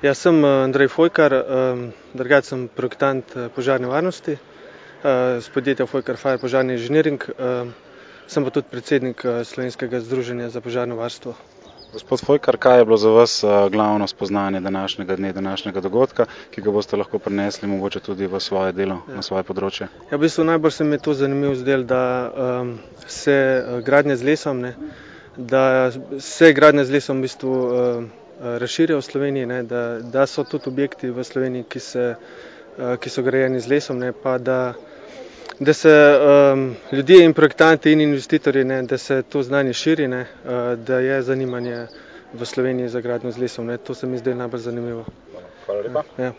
Jaz sem Andrej Fojkar, drugače sem projektant požarne varnosti s podjetja Fojkar Fire Požarni inženiring, sem pa tudi predsednik Slovenskega združenja za požarno varstvo. Gospod Fojkar, kaj je bilo za vas glavno spoznanje današnjega dne, današnjega dogodka, ki ga boste lahko prinesli mogoče tudi v svoje delo, na svoje področje? Ja, v bistvu najbolj se mi je to zanimivo zdelo, da se gradnje z lesom, ne, da se gradnje z lesom v bistvu razširjajo v Sloveniji, ne, da da so tudi objekti v Sloveniji, ki se, ki so grajeni z lesom, ne, pa da da se ljudje in projektanti in investitorji, ne, da se to znanje širi, ne, da je zanimanje v Sloveniji za gradnjo z lesom, ne, to se mi zdi najbolj zanimivo. Hvala lepa. Ja.